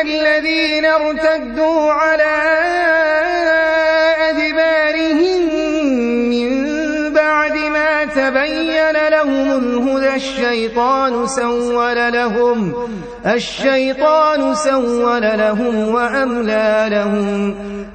الذين ارتدوا على أدبارهم من بعد ما تبين لهم الهدى الشيطان سول لهم الشيطان سول لهم وأملى لهم.